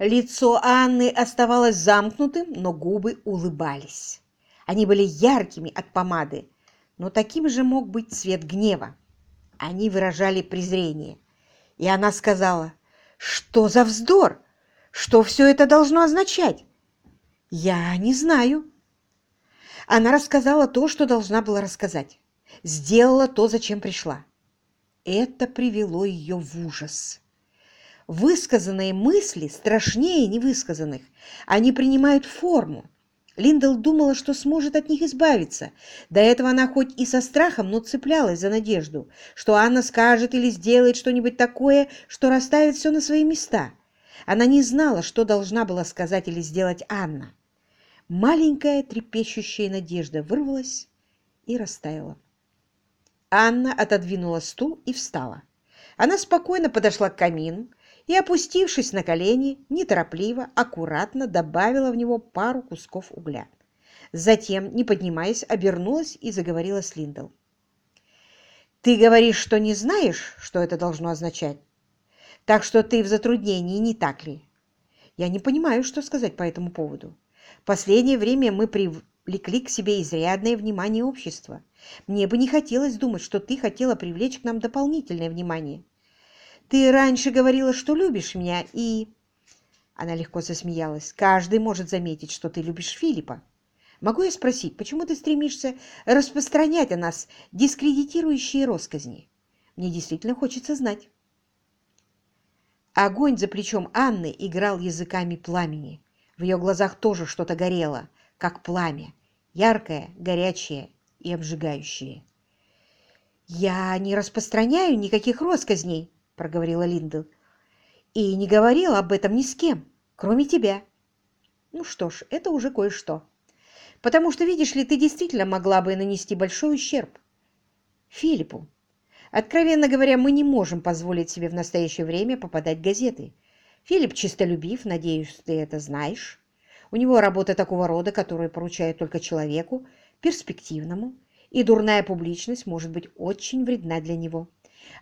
Лицо Анны оставалось замкнутым, но губы улыбались. Они были яркими от помады, но таким же мог быть цвет гнева. Они выражали презрение. И она сказала, «Что за вздор? Что все это должно означать?» «Я не знаю». Она рассказала то, что должна была рассказать. Сделала то, зачем пришла. Это привело ее в ужас. Высказанные мысли страшнее невысказанных. Они принимают форму. Линдл думала, что сможет от них избавиться. До этого она хоть и со страхом, но цеплялась за надежду, что Анна скажет или сделает что-нибудь такое, что расставит все на свои места. Она не знала, что должна была сказать или сделать Анна. Маленькая трепещущая надежда вырвалась и растаяла. Анна отодвинула стул и встала. Она спокойно подошла к камину, и, опустившись на колени, неторопливо, аккуратно добавила в него пару кусков угля. Затем, не поднимаясь, обернулась и заговорила с Линдл. «Ты говоришь, что не знаешь, что это должно означать? Так что ты в затруднении, не так ли? Я не понимаю, что сказать по этому поводу. Последнее время мы привлекли к себе изрядное внимание общества. Мне бы не хотелось думать, что ты хотела привлечь к нам дополнительное внимание. Ты раньше говорила, что любишь меня, и...» Она легко засмеялась. «Каждый может заметить, что ты любишь Филиппа. Могу я спросить, почему ты стремишься распространять о нас дискредитирующие росказни? Мне действительно хочется знать». Огонь за плечом Анны играл языками пламени. В ее глазах тоже что-то горело, как пламя, яркое, горячее и обжигающее. «Я не распространяю никаких росказней», — проговорила Линдл. «И не говорила об этом ни с кем, кроме тебя». «Ну что ж, это уже кое-что. Потому что, видишь ли, ты действительно могла бы нанести большой ущерб. Филиппу. Откровенно говоря, мы не можем позволить себе в настоящее время попадать в газеты. Филипп чистолюбив, надеюсь, ты это знаешь. У него работа такого рода, которую поручают только человеку, перспективному, и дурная публичность может быть очень вредна для него.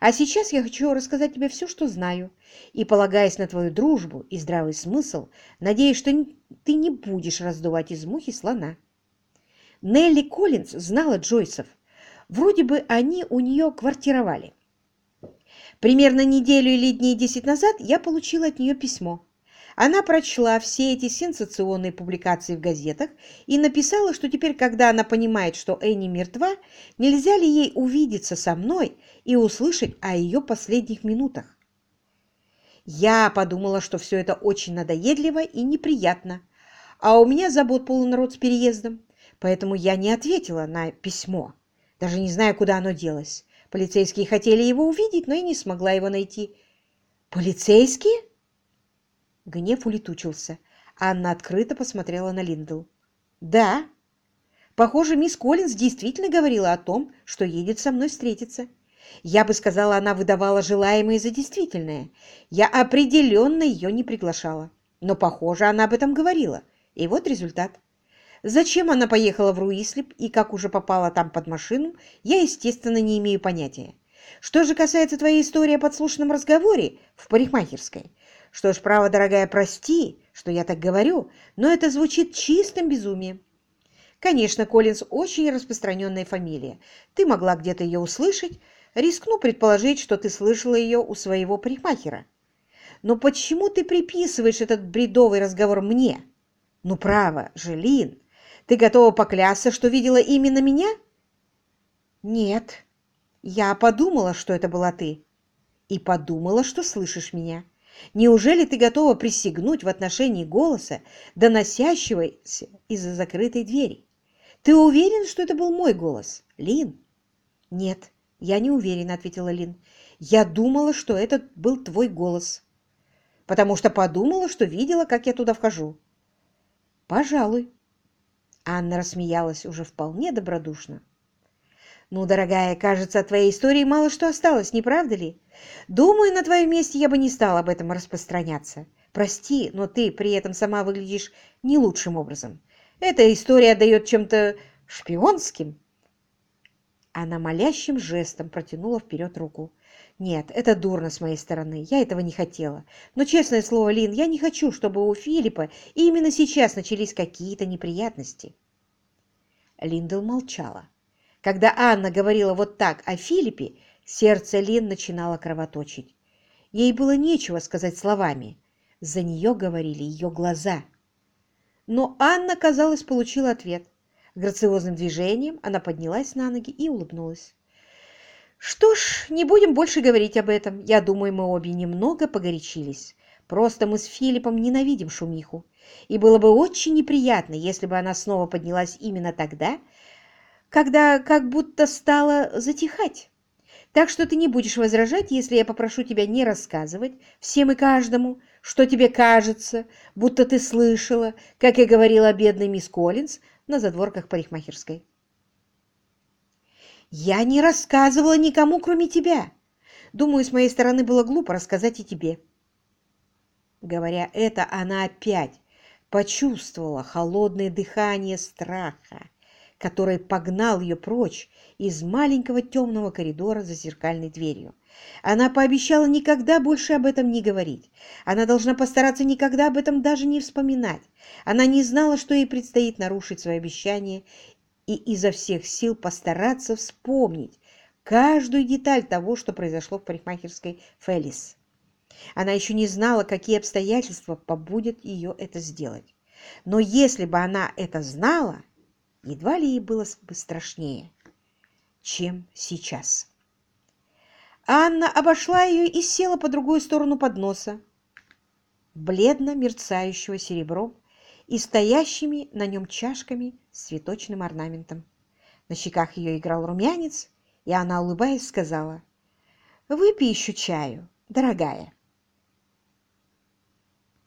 А сейчас я хочу рассказать тебе все, что знаю, и, полагаясь на твою дружбу и здравый смысл, надеюсь, что ты не будешь раздувать из мухи слона. Нелли Коллинз знала Джойсов. Вроде бы они у нее квартировали. Примерно неделю или дней десять назад я получила от нее письмо. Она прочла все эти сенсационные публикации в газетах и написала, что теперь, когда она понимает, что Энни мертва, нельзя ли ей увидеться со мной и услышать о ее последних минутах. Я подумала, что все это очень надоедливо и неприятно, а у меня забот полон рот с переездом, поэтому я не ответила на письмо, даже не знаю, куда оно делось. Полицейские хотели его увидеть, но я не смогла его найти. «Полицейские?» Гнев улетучился. Анна открыто посмотрела на Линдл. «Да. Похоже, мисс Коллинз действительно говорила о том, что едет со мной встретиться. Я бы сказала, она выдавала желаемое за действительное. Я определенно ее не приглашала. Но, похоже, она об этом говорила. И вот результат. Зачем она поехала в Руислип и как уже попала там под машину, я, естественно, не имею понятия. Что же касается твоей истории о подслушанном разговоре в парикмахерской, что ж, право, дорогая, прости, что я так говорю, но это звучит чистым безумием. Конечно, Коллинз очень распространенная фамилия. Ты могла где-то ее услышать. Рискну предположить, что ты слышала ее у своего парикмахера. Но почему ты приписываешь этот бредовый разговор мне? Ну, право, Желин, ты готова поклясться, что видела именно меня? Нет. Я подумала, что это была ты. И подумала, что слышишь меня. Неужели ты готова присягнуть в отношении голоса, доносящегося из-за закрытой двери? Ты уверен, что это был мой голос, Лин? Нет, я не уверена, ответила Лин. Я думала, что это был твой голос, потому что подумала, что видела, как я туда вхожу. Пожалуй. Анна рассмеялась уже вполне добродушно. «Ну, дорогая, кажется, от твоей истории мало что осталось, не правда ли? Думаю, на твоем месте я бы не стала об этом распространяться. Прости, но ты при этом сама выглядишь не лучшим образом. Эта история отдает чем-то шпионским». Она молящим жестом протянула вперед руку. Нет, это дурно с моей стороны. Я этого не хотела. Но, честное слово, Лин, я не хочу, чтобы у Филиппа именно сейчас начались какие-то неприятности. Линдл молчала. Когда Анна говорила вот так о Филиппе, сердце Лин начинало кровоточить. Ей было нечего сказать словами. За нее говорили ее глаза. Но Анна, казалось, получила ответ. Грациозным движением она поднялась на ноги и улыбнулась. «Что ж, не будем больше говорить об этом. Я думаю, мы обе немного погорячились. Просто мы с Филиппом ненавидим шумиху. И было бы очень неприятно, если бы она снова поднялась именно тогда, когда как будто стала затихать. Так что ты не будешь возражать, если я попрошу тебя не рассказывать всем и каждому, что тебе кажется, будто ты слышала, как я говорила бедной мисс Коллинз на задворках парикмахерской. Я не рассказывала никому, кроме тебя. Думаю, с моей стороны было глупо рассказать и тебе. Говоря это, она опять почувствовала холодное дыхание страха, который погнал ее прочь из маленького темного коридора за зеркальной дверью. Она пообещала никогда больше об этом не говорить. Она должна постараться никогда об этом даже не вспоминать. Она не знала, что ей предстоит нарушить свое обещание и изо всех сил постараться вспомнить каждую деталь того, что произошло в парикмахерской Фелис. Она еще не знала, какие обстоятельства побудят ее это сделать. Но если бы она это знала, едва ли ей было бы страшнее, чем сейчас. Анна обошла ее и села по другую сторону подноса, бледно мерцающего серебром и стоящими на нем чашками с цветочным орнаментом. На щеках ее играл румянец, и она, улыбаясь, сказала, «Выпей еще чаю, дорогая».